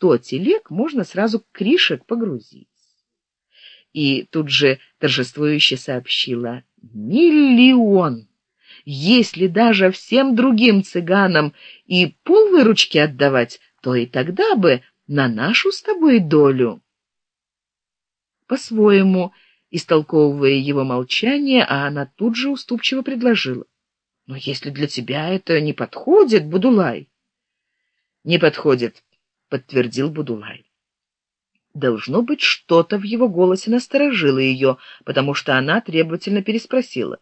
сто телег можно сразу кришек погрузить. И тут же торжествующе сообщила «Миллион!» Если даже всем другим цыганам и пол выручки отдавать, то и тогда бы на нашу с тобой долю. По-своему, истолковывая его молчание, а она тут же уступчиво предложила. Но если для тебя это не подходит, Будулай... Не подходит, подтвердил Будулай. Должно быть, что-то в его голосе насторожило ее, потому что она требовательно переспросила.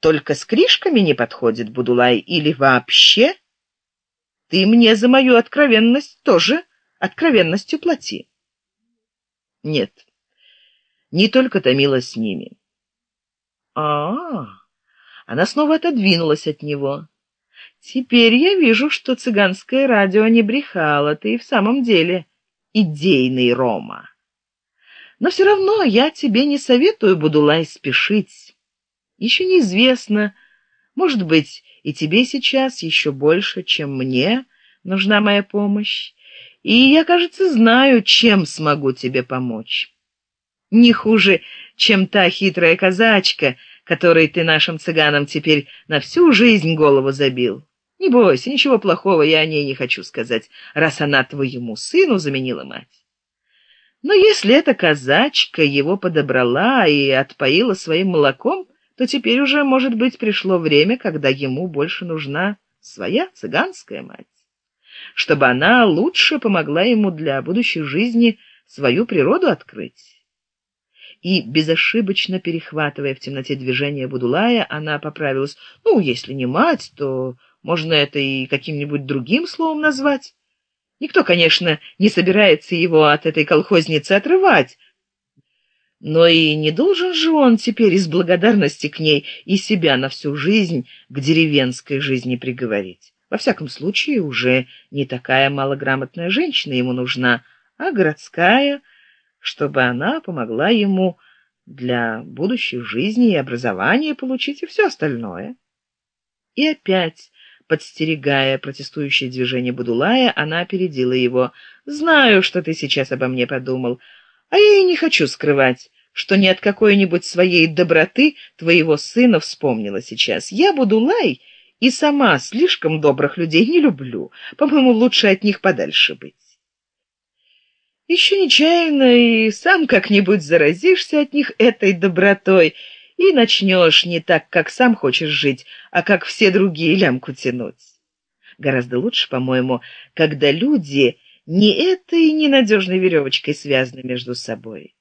Только с кришками не подходит, Будулай, или вообще? Ты мне за мою откровенность тоже откровенностью плати. Нет, не только томила с ними. А, -а, а Она снова отодвинулась от него. Теперь я вижу, что цыганское радио не брехало, ты и в самом деле идейный Рома. Но все равно я тебе не советую, Будулай, спешить. Еще неизвестно, может быть, и тебе сейчас еще больше, чем мне нужна моя помощь, и я, кажется, знаю, чем смогу тебе помочь. Не хуже, чем та хитрая казачка, которой ты нашим цыганам теперь на всю жизнь голову забил. Не бойся, ничего плохого я о ней не хочу сказать, раз она твоему сыну заменила мать. Но если эта казачка его подобрала и отпоила своим молоком, то теперь уже, может быть, пришло время, когда ему больше нужна своя цыганская мать, чтобы она лучше помогла ему для будущей жизни свою природу открыть. И, безошибочно перехватывая в темноте движение Будулая, она поправилась, ну, если не мать, то можно это и каким-нибудь другим словом назвать. Никто, конечно, не собирается его от этой колхозницы отрывать, но и не должен же он теперь из благодарности к ней и себя на всю жизнь к деревенской жизни приговорить. Во всяком случае, уже не такая малограмотная женщина ему нужна, а городская, чтобы она помогла ему для будущей жизни и образования получить и все остальное. И опять Подстерегая протестующее движение Будулая, она опередила его. «Знаю, что ты сейчас обо мне подумал, а я и не хочу скрывать, что ни от какой-нибудь своей доброты твоего сына вспомнила сейчас. Я Будулай и сама слишком добрых людей не люблю. По-моему, лучше от них подальше быть». Еще нечаянно и сам как-нибудь заразишься от них этой добротой, и начнешь не так, как сам хочешь жить, а как все другие лямку тянуть. Гораздо лучше, по-моему, когда люди не этой ненадежной веревочкой связаны между собой.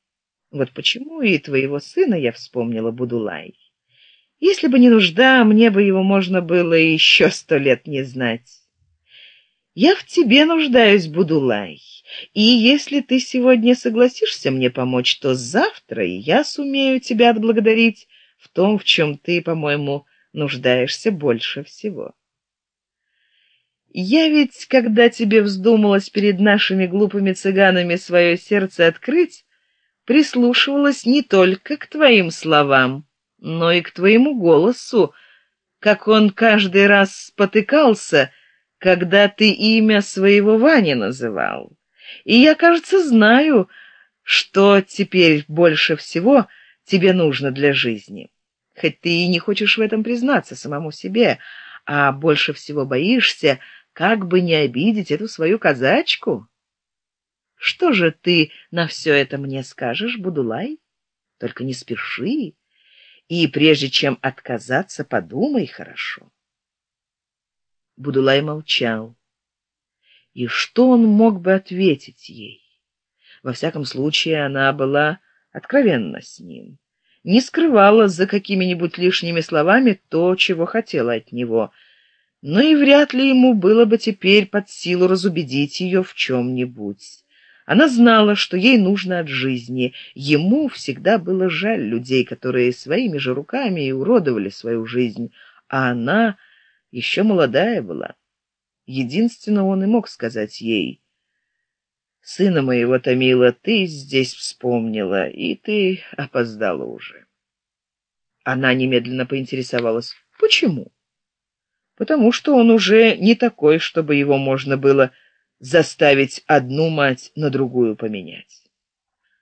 Вот почему и твоего сына я вспомнила Будулай. Если бы не нужда, мне бы его можно было еще сто лет не знать. Я в тебе нуждаюсь, Будулай, и если ты сегодня согласишься мне помочь, то завтра я сумею тебя отблагодарить в том, в чем ты, по-моему, нуждаешься больше всего. Я ведь, когда тебе вздумалось перед нашими глупыми цыганами свое сердце открыть, прислушивалась не только к твоим словам, но и к твоему голосу, как он каждый раз спотыкался, когда ты имя своего Вани называл. И я, кажется, знаю, что теперь больше всего тебе нужно для жизни. Хоть ты и не хочешь в этом признаться самому себе, а больше всего боишься, как бы не обидеть эту свою казачку. Что же ты на все это мне скажешь, Будулай? Только не спеши, и прежде чем отказаться, подумай хорошо. Будулай молчал. И что он мог бы ответить ей? Во всяком случае, она была откровенна с ним, не скрывала за какими-нибудь лишними словами то, чего хотела от него, но и вряд ли ему было бы теперь под силу разубедить ее в чем-нибудь. Она знала, что ей нужно от жизни. Ему всегда было жаль людей, которые своими же руками и уродовали свою жизнь, а она еще молодая была. Единственно он и мог сказать ей. «Сына моего Томила ты здесь вспомнила, и ты опоздала уже». Она немедленно поинтересовалась, почему? Потому что он уже не такой, чтобы его можно было заставить одну мать на другую поменять.